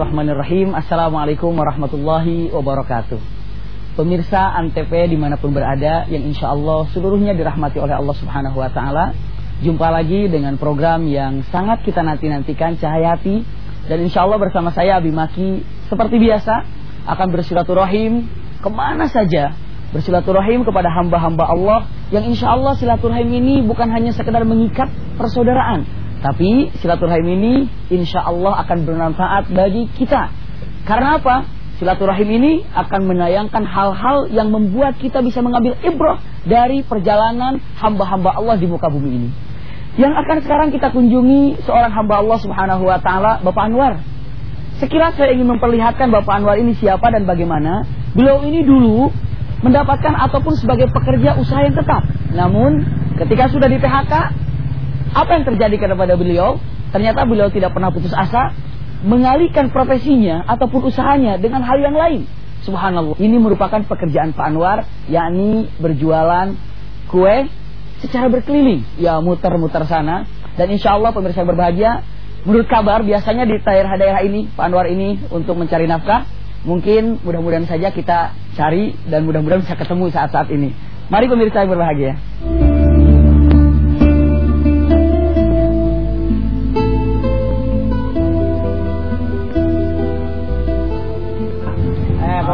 Bismillahirrahmanirrahim. Assalamualaikum warahmatullahi wabarakatuh. Pemirsa Antv di mana pun berada Yang insya Allah seluruhnya dirahmati oleh Allah subhanahu wa ta'ala Jumpa lagi dengan program yang sangat kita nanti-nantikan Cahaya Hati. Dan insya Allah bersama saya Abimaki Seperti biasa akan bersilaturahim Ke mana saja. Bersilaturahim kepada hamba-hamba Allah Yang insya Allah silaturahim ini bukan hanya sekedar mengikat persaudaraan tapi silaturahim ini insya Allah akan bermanfaat bagi kita. Karena apa? Silaturahim ini akan menayangkan hal-hal yang membuat kita bisa mengambil ibrah dari perjalanan hamba-hamba Allah di muka bumi ini. Yang akan sekarang kita kunjungi seorang hamba Allah Subhanahu wa taala, Bapak Anwar. Sekilas saya ingin memperlihatkan Bapak Anwar ini siapa dan bagaimana. Beliau ini dulu mendapatkan ataupun sebagai pekerja usaha yang tetap. Namun ketika sudah di PHK, apa yang terjadi kepada beliau? Ternyata beliau tidak pernah putus asa mengalihkan profesinya ataupun usahanya dengan hal yang lain. Subhanallah. Ini merupakan pekerjaan Pak Anwar, yakni berjualan kue secara berkeliling. Ya muter-muter sana. Dan insya Allah pemirsa yang berbahagia, menurut kabar biasanya di daerah-daerah ini, Pak Anwar ini untuk mencari nafkah. Mungkin mudah-mudahan saja kita cari dan mudah-mudahan bisa ketemu saat-saat ini. Mari pemirsa yang berbahagia.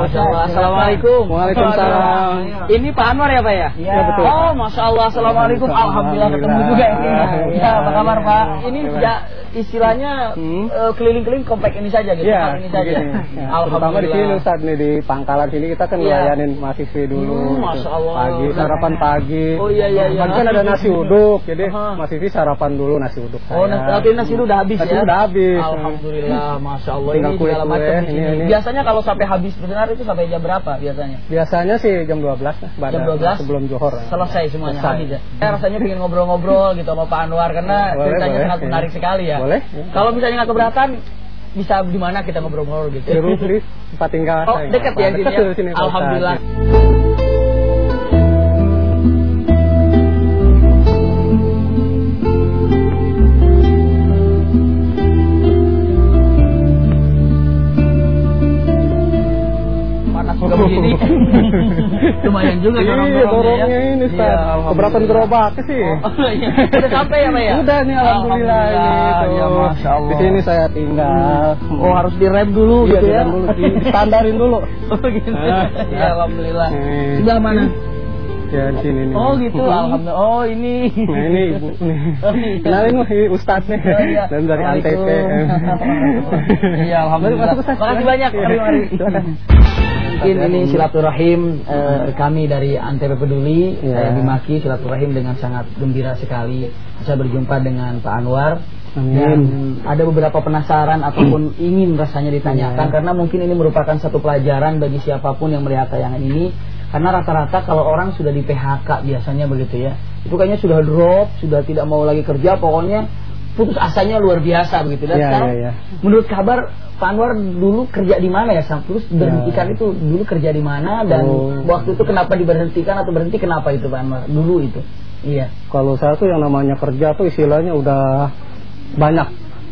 Masya Allah. Assalamualaikum. Waalaikumsalam. Ini Pak Anwar ya Pak ya? Iya betul. Oh Masya Allah. Assalamualaikum. Alhamdulillah ketemu juga ini. Ya apa kabar Pak? Ini ya istilahnya Hmm. eh, keliling-keliling komplek ini saja gitu. Iya, Tempat ini saja. Ya, terutama di sini Ustaz nih di Pangkalan sini kita kan Iya. ngelayanin mahasiswa dulu. Hmm, gitu. Masya Allah. Pagi sarapan pagi. Oh, iya, iya, iya. Kan, kan ada nasi uduk, jadi Aha. mahasiswa sarapan dulu nasi uduk. Oh, saya. nanti nasi itu udah habis Nasi ya? udah habis. Alhamdulillah, Masya Allah. Tinggal ini segala macam di ini, sini. ini. Biasanya kalau sampai habis benar itu sampai jam berapa biasanya? Biasanya sih jam 12 lah, Jam 12? sebelum Johor. ya. Selesai semuanya habis ya. Saya rasanya pengen ngobrol-ngobrol gitu sama Pak Anwar karena Boleh, ceritanya boleh. sangat menarik sekali ya. Boleh. Kalau misalnya nggak keberatan bisa di mana kita ngobrol-ngobrol gitu. Di tempat tinggal Oh, dekat ya sini ya? Alhamdulillah. Juga begini. Lumayan juga Iya, dorong-dorongnya ya. dorongnya ini Ustaz. Iya, alhamdulillah. Keberatan gerobak sih. Oh, iya. Udah sampai ya Pak ya? Udah nih alhamdulillah, ini tuh. Ya Masya Allah. Di sini saya tinggal. Oh harus direm dulu Iya, gitu ya? dulu, distandarin dulu. Oh gitu. Ya alhamdulillah. Sebelah mana? Ya di sini nih. Oh gitu, alhamdulillah. Oh ini. Nah ini ibu nih. Oh, iya. Kenalin mah ini nih. Oh, iya. Dan dari Antv. Iya, alhamdulillah. Ustaz. Makasih banyak. Iya. Mari. Silakan. Mungkin ini silaturahim eh, kami dari Antv Peduli. Iya. Saya Bimaki silaturahim dengan sangat gembira sekali bisa berjumpa dengan Pak Anwar. Amin. Dan ada beberapa penasaran ataupun ingin rasanya ditanyakan Iya. karena mungkin ini merupakan satu pelajaran bagi siapa pun yang melihat tayangan ini karena rata-rata kalau orang sudah di PHK biasanya begitu ya itu kayaknya sudah drop sudah tidak mau lagi kerja pokoknya putus asanya luar biasa begitu dan Iya, sekarang iya, iya. menurut kabar Pak Anwar dulu kerja di mana ya Sam? terus berhentikan Ya. itu dulu kerja di mana dan Oh. waktu itu kenapa diberhentikan atau berhenti kenapa itu Pak Anwar dulu itu iya Kalau saya tuh yang namanya kerja tuh istilahnya udah banyak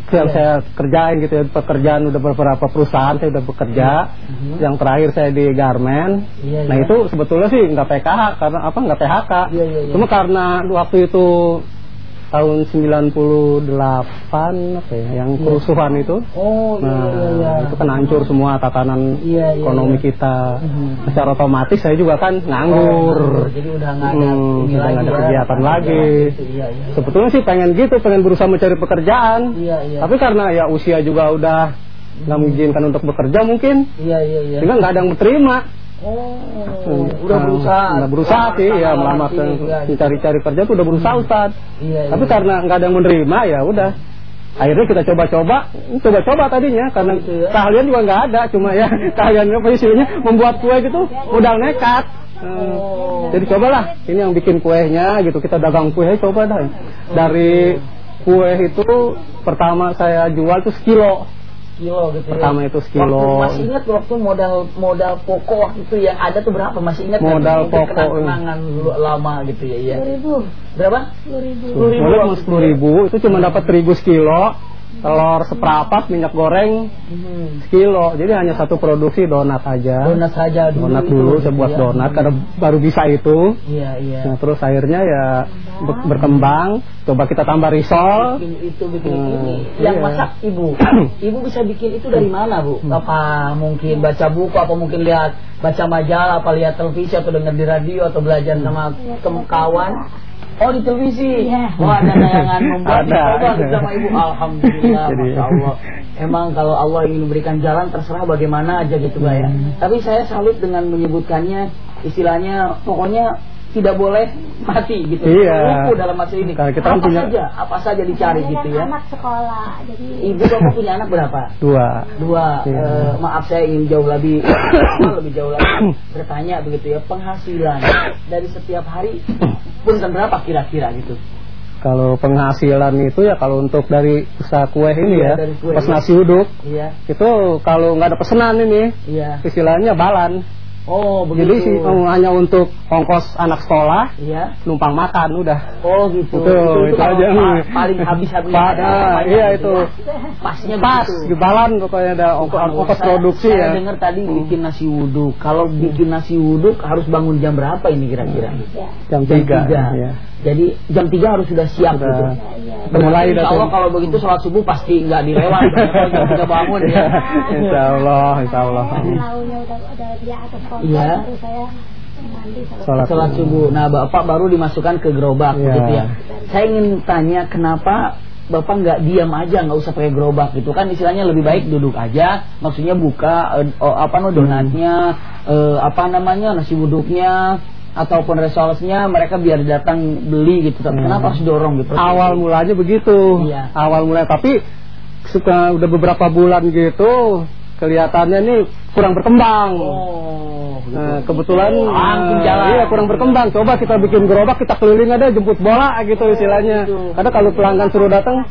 yang Iya. saya kerjain gitu ya pekerjaan udah beberapa perusahaan saya udah bekerja Mhm. yang terakhir saya di garmen Iya, nah itu sebetulnya sih nggak PKH karena apa nggak PHK iya. cuma karena waktu itu tahun 98 apa ya yang kerusuhan itu oh iya Nah, iya iya itu kan hancur semua tatanan Iya, iya, ekonomi iya. kita. Mhm. Secara otomatis saya juga kan nganggur. Oh, jadi udah nggak ada Hmm, udah lagi ada ya, kegiatan ada lagi. gitu, iya, iya. Sebetulnya sih pengen gitu, pengen berusaha mencari pekerjaan. Iya, iya. Tapi karena ya usia juga udah nggak mengizinkan untuk bekerja mungkin, Iya iya iya. sehingga nggak ada yang terima. Oh, Hmm, udah berusaha. Udah berusaha sih, ya Melamar juga, gitu. mencari-cari kerja tuh udah berusaha Ustaz. Iya, iya. Tapi karena nggak ada yang menerima ya udah. Akhirnya kita coba-coba, coba-coba tadinya karena Gitu ya. keahlian juga nggak ada, cuma ya keahlian apa istilahnya membuat kue gitu, udah nekat. Hmm. Oh. Jadi cobalah, ini yang bikin kuenya gitu, kita dagang kue, coba dah. Dari kue itu pertama saya jual tuh sekilo. Kilo gitu Pertama ya. itu sekilo. Waktu, masih ingat waktu modal modal pokok waktu itu yang ada tuh berapa? Masih ingat nggak? Modal Mungkin pokok, kenangan dulu lama gitu ya. Iya. ribu Berapa? sepuluh ribu Sepuluh ribu waktu sepuluh ribu, itu cuma dapat terigu sekilo. telur seperempat, minyak goreng Hmm. sekilo. Jadi hanya satu produksi donat aja. Donat saja dulu. Donat dulu, gitu saya buat ya. donat karena baru bisa itu. Iya, iya. Nah, terus akhirnya ya berkembang. Coba kita tambah risol. bikin itu bikin Hmm, ini yang iya. masak ibu ibu bisa bikin itu dari mana bu apa mungkin baca buku apa mungkin lihat baca majalah apa lihat televisi atau dengar di radio atau belajar sama kawan Oh di televisi, Iya. wah ada tayangan membuat Ada. coba sama ibu, alhamdulillah, Jadi- masya Allah. Emang kalau Allah ingin memberikan jalan terserah bagaimana aja gitu ya. Hmm. Tapi saya salut dengan menyebutkannya istilahnya pokoknya tidak boleh mati gitu. Iya. Lupu dalam masa ini. Kalau kita kan apa punya- saja, apa saja dicari Ini gitu kan ya. anak sekolah, jadi Ibu bapak punya anak berapa? Dua. Dua. Iya. Eh, maaf saya ingin jauh lebih lebih jauh lagi bertanya begitu ya penghasilan dari setiap hari punten berapa kira-kira gitu? Kalau penghasilan itu ya kalau untuk dari usaha kue ini Iya, ya, dari kue, pas iya. nasi uduk Iya, itu kalau nggak ada pesanan ini iya. istilahnya balan. Oh Jadi begitu. sih oh, hanya untuk ongkos anak sekolah, Iya. numpang makan udah. Oh gitu. Betul, itu kalau aja. pa- paling habis habis Pa- ah, iya itu. Pasnya Pas begitu. di balan pokoknya ada ongkos, ongkos Saya- produksi saya ya. Hmm. dengar tadi bikin nasi wuduk. Kalau bikin nasi wuduk harus bangun jam berapa ini kira-kira? Jam Jam 3 tiga. ya. Jadi jam 3 harus sudah siap Sudah. gitu. ya, ya. Mulai Insya Allah kalau begitu sholat subuh pasti nggak dilewat. Jam 3 bangun ya. Insya Allah, Insya Allah. Kompor, Iya. saya mandi sholat. Subuh. Nah bapak baru dimasukkan ke gerobak Iya. gitu ya. Saya ingin tanya kenapa Bapak nggak diam aja, nggak usah pakai gerobak gitu kan istilahnya lebih baik duduk aja, maksudnya buka eh, oh, apa no donatnya, eh, apa namanya nasi buduknya ataupun resolsnya mereka biar datang beli gitu. Tapi Hmm. kenapa harus dorong gitu? Awal mulanya begitu. Iya. Awal mulanya tapi suka udah beberapa bulan gitu kelihatannya nih kurang berkembang. Oh. Nah, kebetulan Langsung eh, jalan. Iya, kurang berkembang. Coba kita bikin gerobak, kita keliling aja jemput bola gitu istilahnya. gitu. Karena kalau pelanggan suruh datang,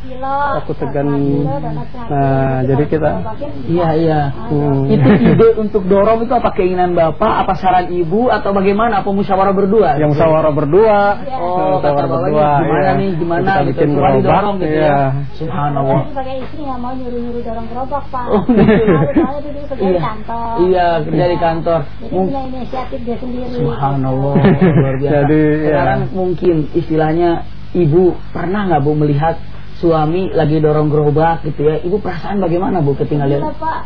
aku segan. Nah, jadi kita Iya iya. Hmm. Itu ide untuk dorong itu apa keinginan bapak, apa saran ibu atau bagaimana? Apa musyawarah berdua? yang musyawarah berdua, Oh, kata musyawarah berdua. gimana iya. nih, gimana Kita gitu. bikin gerobak, gitu iya. ya. Saya Subhanallah. sebagai istri nggak mau nyuruh-nyuruh dorong gerobak pak. Oh, gitu. Soalnya dulu kerja di Iya. kantor. Iya, kerja di kantor. Jadi Mung- punya inisiatif dia sendiri. Subhanallah, luar biasa. Jadi, ya. Sekarang mungkin istilahnya ibu pernah nggak bu melihat suami lagi dorong gerobak gitu ya? Ibu perasaan bagaimana bu ketika Iya lihat?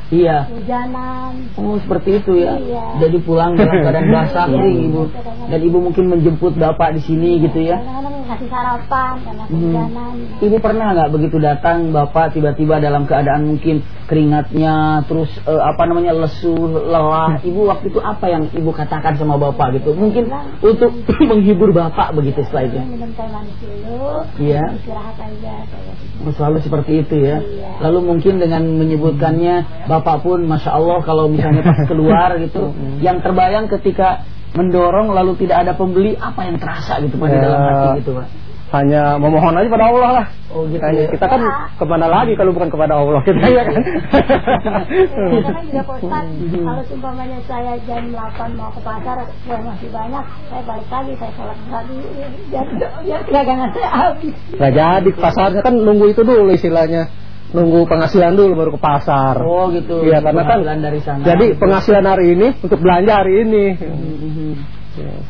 Iya. Hujanan. Oh seperti itu ya. Iya. Jadi pulang dalam keadaan basah Iya. kering ibu. Dan ibu mungkin menjemput bapak di sini gitu ya. Ngasih sarapan karena Hmm. kehujanan. Ibu pernah nggak begitu datang bapak tiba-tiba dalam keadaan mungkin keringatnya terus eh, apa namanya lesu lelah ibu waktu itu apa yang ibu katakan sama bapak gitu mungkin untuk menghibur bapak begitu setelah itu Minum teh manis dulu. Iya. Istirahat aja. Saya. Oh, selalu seperti itu ya Iya. lalu mungkin dengan menyebutkannya bapak pun masya Allah kalau misalnya pas keluar gitu yang terbayang ketika mendorong lalu tidak ada pembeli apa yang terasa gitu pada Ya. dalam hati gitu pak Hanya memohon aja pada Allah lah. oh gitu Kayaknya ya. kita kan ke mana lagi kalau bukan kepada Allah kita ya kan. Kadang-kadang juga Pak Ustadz, kalau umpamanya saya jam 8 mau ke pasar, kue masih banyak, saya balik lagi, saya sholat lagi, biar, biar dagangan saya habis. Nggak jadi ke pasarnya kan nunggu itu dulu istilahnya. Nunggu penghasilan dulu baru ke pasar. Oh gitu. Iya karena kan dari sana. Jadi penghasilan hari ini untuk belanja hari ini. Mhm.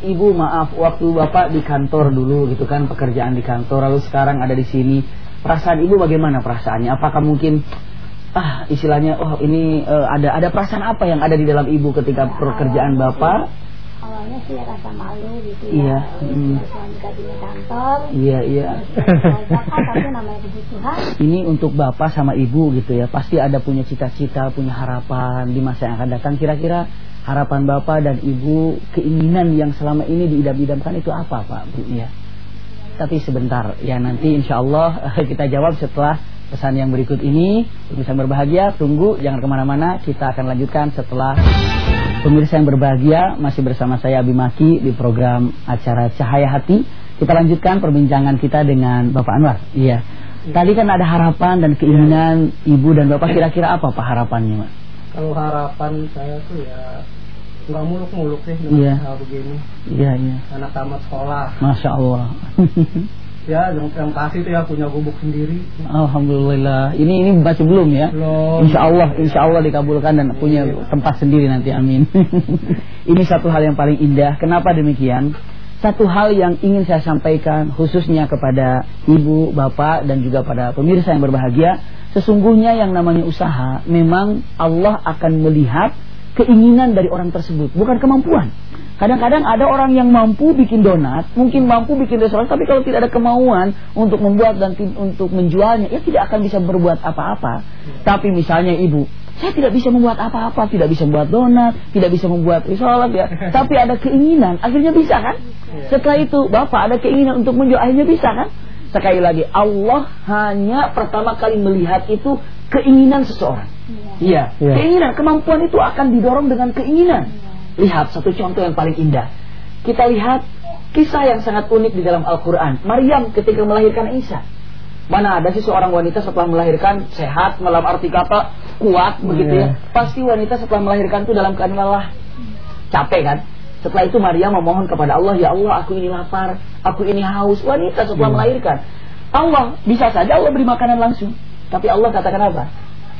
Ibu maaf waktu bapak di kantor dulu gitu kan pekerjaan di kantor lalu sekarang ada di sini perasaan ibu bagaimana perasaannya apakah mungkin ah istilahnya oh ini eh, ada ada perasaan apa yang ada di dalam ibu ketika pekerjaan bapak Awalnya sih rasa malu gitu Iya, ya, hmm. suami gajinya kantor, iya iya. tapi namanya kebutuhan. ini untuk bapak sama ibu gitu ya. Pasti ada punya cita-cita punya harapan di masa yang akan datang. Kira-kira harapan bapak dan ibu keinginan yang selama ini diidam-idamkan itu apa pak? Bu? Ya tapi sebentar ya nanti insya Allah kita jawab setelah pesan yang berikut ini. Yang berbahagia tunggu jangan ke mana-mana. Kita akan lanjutkan setelah pemirsa yang berbahagia masih bersama saya Abimaki di program acara Cahaya Hati kita lanjutkan perbincangan kita dengan Bapak Anwar iya tadi kan ada harapan dan keinginan ibu dan bapak kira-kira apa pak harapannya Pak? Kalau harapan saya tuh ya nggak muluk-muluk sih dengan Iya. hal begini. iya iya Anak tamat sekolah. Masya Allah Ya, yang, yang kasih itu ya punya gubuk sendiri. Alhamdulillah. Ini ini masih belum ya? Belum. Insya Allah, insya Allah dikabulkan dan punya tempat sendiri nanti. Amin. ini satu hal yang paling indah. Kenapa demikian? Satu hal yang ingin saya sampaikan khususnya kepada ibu, bapak dan juga pada pemirsa yang berbahagia, sesungguhnya yang namanya usaha memang Allah akan melihat keinginan dari orang tersebut, bukan kemampuan. Kadang-kadang ada orang yang mampu bikin donat, mungkin mampu bikin restoran, tapi kalau tidak ada kemauan untuk membuat dan untuk menjualnya, ya tidak akan bisa berbuat apa-apa. Tapi misalnya ibu, saya tidak bisa membuat apa-apa, tidak bisa membuat donat, tidak bisa membuat risolat ya. Tapi ada keinginan, akhirnya bisa kan? Setelah itu bapak ada keinginan untuk menjual, akhirnya bisa kan? Sekali lagi, Allah hanya pertama kali melihat itu keinginan seseorang. Iya, Iya. keinginan, kemampuan itu akan didorong dengan keinginan. Lihat satu contoh yang paling indah. Kita lihat kisah yang sangat unik di dalam Al-Quran. Maryam ketika melahirkan Isa. Mana ada sih seorang wanita setelah melahirkan sehat, dalam arti kata kuat begitu ya. Pasti wanita setelah melahirkan itu dalam keadaan lelah. Capek kan? Setelah itu Maryam memohon kepada Allah, Ya Allah aku ini lapar, aku ini haus. Wanita setelah melahirkan. Allah, bisa saja Allah beri makanan langsung. Tapi Allah katakan apa?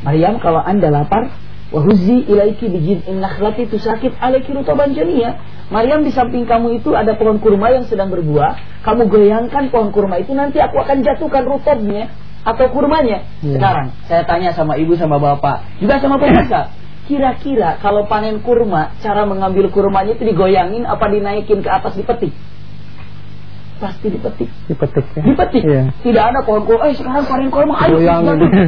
Maryam kalau anda lapar, Wahuzi ilaiki bijin innakhlati tusakit alaiki rutaban janiya. Maryam di samping kamu itu ada pohon kurma yang sedang berbuah. Kamu goyangkan pohon kurma itu nanti aku akan jatuhkan rutubnya atau kurmanya. Ya. Sekarang saya tanya sama ibu sama bapak, juga sama pemirsa. Kira-kira kalau panen kurma, cara mengambil kurmanya itu digoyangin apa dinaikin ke atas dipetik? Pasti dipetik. Dipetik ya. Dipetik. Iya. Tidak ada pohon kurma. Eh sekarang panen kurma ayo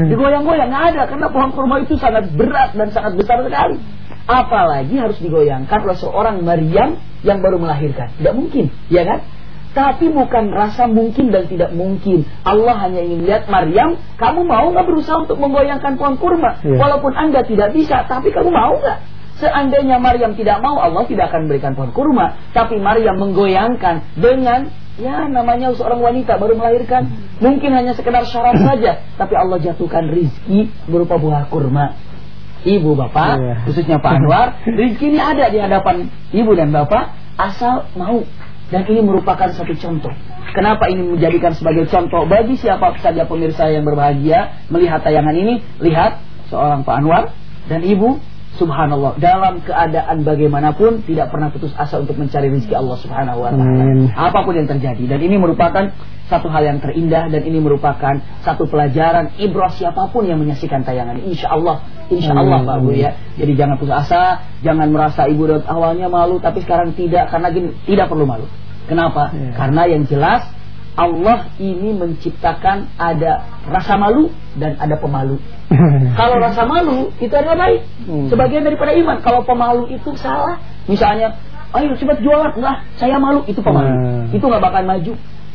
digoyang-goyang nggak ada karena pohon kurma itu sangat berat dan sangat besar sekali. Apalagi harus digoyangkan oleh seorang Maryam yang baru melahirkan. Tidak mungkin, ya kan? Tapi bukan rasa mungkin dan tidak mungkin. Allah hanya ingin lihat Maryam, kamu mau nggak berusaha untuk menggoyangkan pohon kurma? Iya. Walaupun anda tidak bisa, tapi kamu mau nggak? Seandainya Maryam tidak mau, Allah tidak akan memberikan pohon kurma. Tapi Maryam menggoyangkan dengan ya namanya seorang wanita baru melahirkan. Mungkin hanya sekedar syarat saja, tapi Allah jatuhkan rizki berupa buah kurma. Ibu bapak, Iya. khususnya Pak Anwar, rizki ini ada di hadapan ibu dan bapak, asal mau. Dan ini merupakan satu contoh. Kenapa ini menjadikan sebagai contoh bagi siapa saja pemirsa yang berbahagia melihat tayangan ini? Lihat seorang Pak Anwar dan ibu Subhanallah dalam keadaan bagaimanapun tidak pernah putus asa untuk mencari rezeki Allah Subhanahu wa taala. Apa pun yang terjadi dan ini merupakan satu hal yang terindah dan ini merupakan satu pelajaran ibrah siapa pun yang menyaksikan tayangan ini. Insya Allah, insya Allah Amin. Pak Bu ya. Jadi jangan putus asa, jangan merasa ibu awalnya malu tapi sekarang tidak karena gini tidak perlu malu. Kenapa? Iya. Karena yang jelas Allah ini menciptakan ada rasa malu dan ada pemalu. Kalau rasa malu itu adalah baik, Hmm. sebagian daripada iman. Kalau pemalu itu salah, misalnya, ayo cepat jualan, enggak, saya malu itu pemalu, Hmm. itu nggak bakal maju.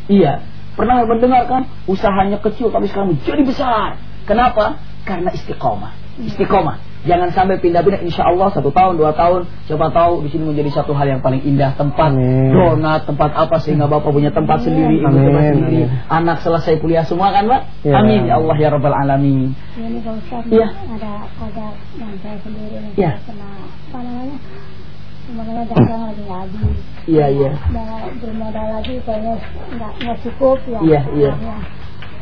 Iya, pernah mendengar kan usahanya kecil tapi sekarang menjadi besar. Kenapa? Karena istiqomah, istiqomah. Jangan sampai pindah-pindah. Insya Allah satu tahun, dua tahun, siapa tahu di sini menjadi satu hal yang paling indah. Tempat Amin. donat, tempat apa sehingga bapak punya tempat sendiri, ibu Amin. tempat sendiri, Amin. anak selesai kuliah semua kan, Pak? Ya. Amin ya Allah ya Rabbal alamin. Ini Pak Ustaz Iya. ada kodar yang saya sendiri nih Iya. saya kena apa namanya Sebenarnya dagang lagi nggak habis. Iya, iya. Mau bermodal lagi kayaknya nggak cukup ya. Iya, iya. uangnya.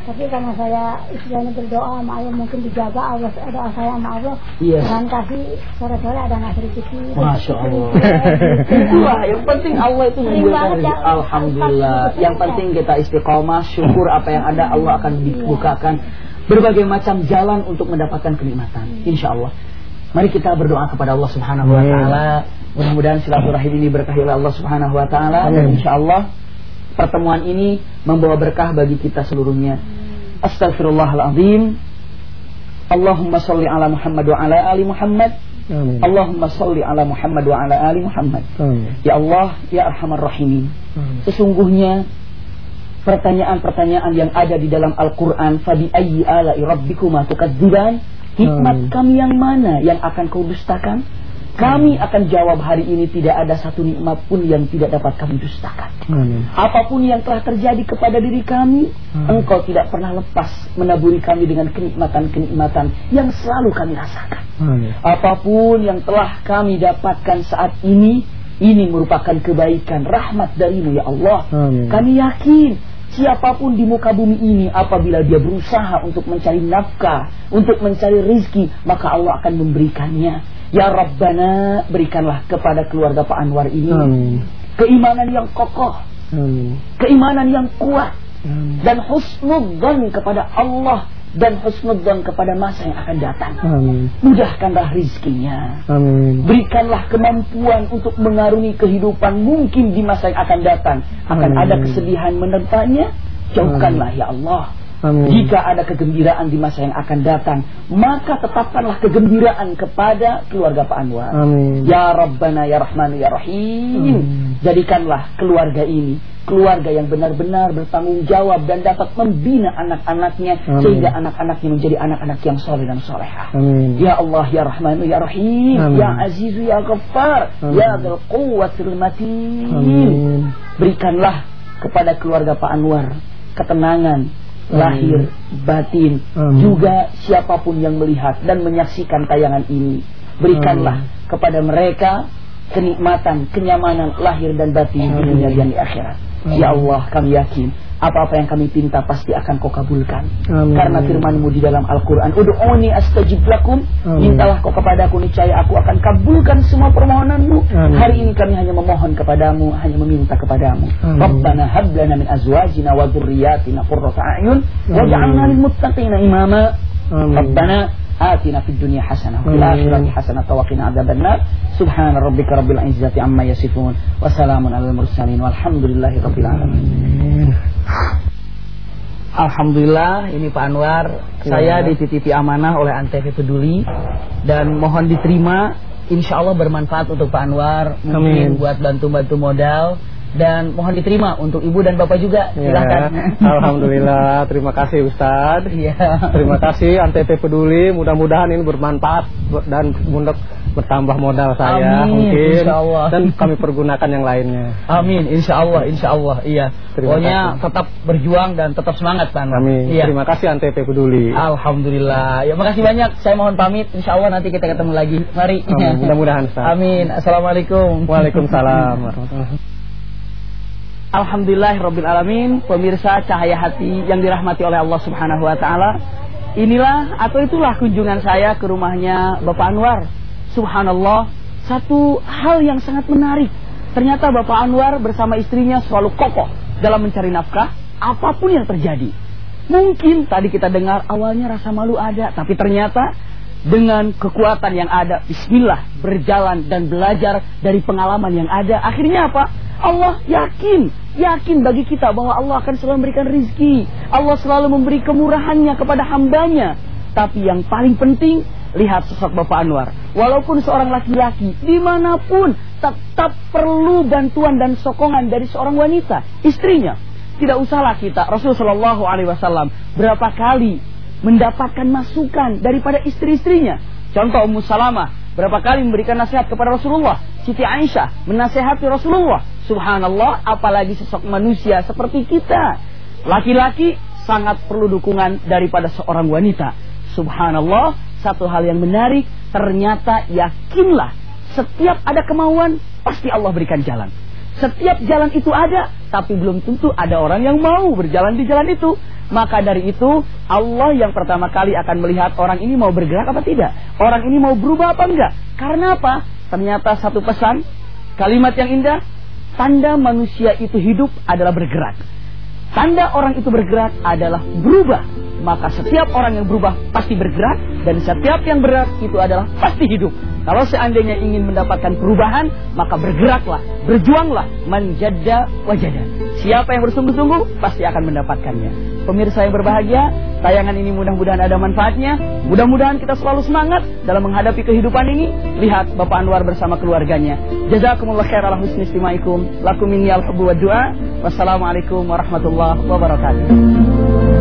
Tapi karena saya istilahnya berdoa sama Allah mungkin dijaga Allah doa saya sama Allah. Iya. Tuhan kasih sore-sore ada ngasih rezeki. Masya Allah. Gitu. Itulah yang penting Allah itu rezeki. ya. Alhamdulillah. Yang penting kita istiqomah, syukur apa yang ada Allah akan dibukakan berbagai macam jalan untuk mendapatkan kenikmatan. Insya Allah. Mari kita berdoa kepada Allah Subhanahu wa taala. Mudah-mudahan silaturahim ini berkahi oleh Allah Subhanahu wa taala dan insya Allah pertemuan ini membawa berkah bagi kita seluruhnya. Astagfirullahalazim. Allahumma salli ala Muhammad wa ala ali Muhammad. Amin. Allahumma salli ala Muhammad wa ala ali Muhammad. Amin. Ya Allah, ya Arhamar Rahimin. Amin. Sesungguhnya pertanyaan-pertanyaan yang ada di dalam Al-Qur'an fabi ayyi ala'i rabbikuma tukadziban? Hikmat Amin. kami yang mana yang akan kau dustakan? Kami akan jawab hari ini tidak ada satu nikmat pun yang tidak dapat kami dustakan. Amin. Apa pun yang telah terjadi kepada diri kami, Hmm. engkau tidak pernah lepas menaburi kami dengan kenikmatan-kenikmatan yang selalu kami rasakan. Amin. Apa pun yang telah kami dapatkan saat ini, ini merupakan kebaikan rahmat darimu ya Allah. Amin. Kami yakin siapa pun di muka bumi ini apabila dia berusaha untuk mencari nafkah, untuk mencari rizki, maka Allah akan memberikannya. Ya Rabbana, berikanlah kepada keluarga Pak Anwar ini Amin. keimanan yang kokoh, Amin. keimanan yang kuat, Amin. dan husnudzan kepada Allah dan husnudzan kepada masa yang akan datang. Amin. Mudahkanlah rizkinya. Amin. Berikanlah kemampuan untuk mengarungi kehidupan mungkin di masa yang akan datang. Akan Amin. ada kesedihan menerpanya. Jauhkanlah ya Allah. Amin. Jika ada kegembiraan di masa yang akan datang, maka tetapkanlah kegembiraan kepada keluarga Pak Anwar. Amin. Ya Rabbana ya Rahman ya Rahim. Amin. Jadikanlah keluarga ini keluarga yang benar-benar bertanggung jawab dan dapat membina anak-anaknya sehingga anak-anaknya menjadi anak-anak yang soleh dan solehah. Amin. Ya Allah ya Rahman ya Rahim Amin. Ya Azizu ya Ghaffar Amin. Ya Dzal Quwwatil Matin. Berikanlah kepada keluarga Pak Anwar ketenangan. Lahir batin Amin. juga siapa pun yang melihat dan menyaksikan tayangan ini berikanlah kepada mereka kenikmatan kenyamanan lahir dan batin di Amin. dunia dan di akhirat Amin. ya Allah kami yakin apa-apa yang kami pinta pasti akan kau kabulkan Amin. karena firmanmu di dalam Al-Quran Udu'uni astajib lakum Amin. Mintalah kau kepadaku niscaya aku akan kabulkan semua permohonanmu Amin. Hari ini kami hanya memohon kepadamu Hanya meminta kepadamu Amin. Rabbana hablana min azwajina wa dhurriyyatina qurrata a'yun Amin. Waj'alna lil muttaqina imama Amin. Rabbana آتنا في الدنيا حسنة وفي آمين. الآخرة حسنة وقنا عذاب النار سبحان ربك رب العزة عما يصفون وسلام على المرسلين والحمد لله رب العالمين Amin. Alhamdulillah ini Pak Anwar Saya Ya. dititipi amanah oleh Antv Peduli Dan mohon diterima Insya Allah bermanfaat untuk Pak Anwar Mungkin Amin. buat bantu-bantu modal Dan mohon diterima untuk Ibu dan Bapak juga Ya, Silahkan Alhamdulillah, terima kasih Ustadz. Iya. Terima kasih Antv Peduli, mudah-mudahan ini bermanfaat dan untuk bertambah modal saya Amin, mungkin. insya Allah. dan kami pergunakan yang lainnya. Amin Insya Allah Insya Allah Iya. Terima Pokoknya kasih. tetap berjuang dan tetap semangat Pak Anwar. Amin. Iya. Terima kasih Antv Peduli. Alhamdulillah. Ya makasih banyak. Saya mohon pamit. Insya Allah nanti kita ketemu lagi. Mari. Mudah-mudahan. Amin. Assalamualaikum. Waalaikumsalam Alhamdulillah Rabbil Alamin. Pemirsa cahaya hati yang dirahmati oleh Allah Subhanahu Wa Taala. Inilah atau itulah kunjungan saya ke rumahnya Bapak Anwar. Subhanallah Satu hal yang sangat menarik. Ternyata Bapak Anwar bersama istrinya selalu kokoh Dalam mencari nafkah Apa pun yang terjadi. Mungkin tadi kita dengar awalnya rasa malu ada Tapi ternyata dengan kekuatan yang ada Bismillah berjalan dan belajar dari pengalaman yang ada Akhirnya apa? Allah yakin Yakin bagi kita bahwa Allah akan selalu memberikan rizki Allah selalu memberi kemurahannya kepada hambanya Tapi yang paling penting Lihat sosok Bapak Anwar Walaupun seorang laki-laki Di mana pun tetap perlu bantuan dan sokongan dari seorang wanita Istrinya Tidak usahlah kita Rasulullah SAW Berapa kali mendapatkan masukan daripada istri-istrinya. Contoh Ummu Salamah berapa kali memberikan nasihat kepada Rasulullah. Siti Aisyah menasehati Rasulullah. Subhanallah, apalagi sosok manusia seperti kita. Laki-laki sangat perlu dukungan daripada seorang wanita. Subhanallah, satu hal yang menarik, ternyata yakinlah setiap ada kemauan pasti Allah berikan jalan. Setiap jalan itu ada, tapi belum tentu ada orang yang mau berjalan di jalan itu. Maka dari itu, Allah yang pertama kali akan melihat orang ini mau bergerak apa tidak. Orang ini mau berubah apa enggak. Karena apa? Ternyata satu pesan, kalimat yang indah, tanda manusia itu hidup adalah bergerak. Tanda orang itu bergerak adalah berubah. Maka setiap orang yang berubah pasti bergerak dan setiap yang bergerak itu adalah pasti hidup. Kalau seandainya ingin mendapatkan perubahan, maka bergeraklah, berjuanglah, menjada wajada. Siapa yang bersungguh-sungguh pasti akan mendapatkannya. Pemirsa yang berbahagia, tayangan ini mudah-mudahan ada manfaatnya. Mudah-mudahan kita selalu semangat dalam menghadapi kehidupan ini. Lihat Bapak Anwar bersama keluarganya. Jazakumullah khair ala husni istimaikum. Lakum minni al-hubbu wa. Wassalamualaikum warahmatullahi wabarakatuh.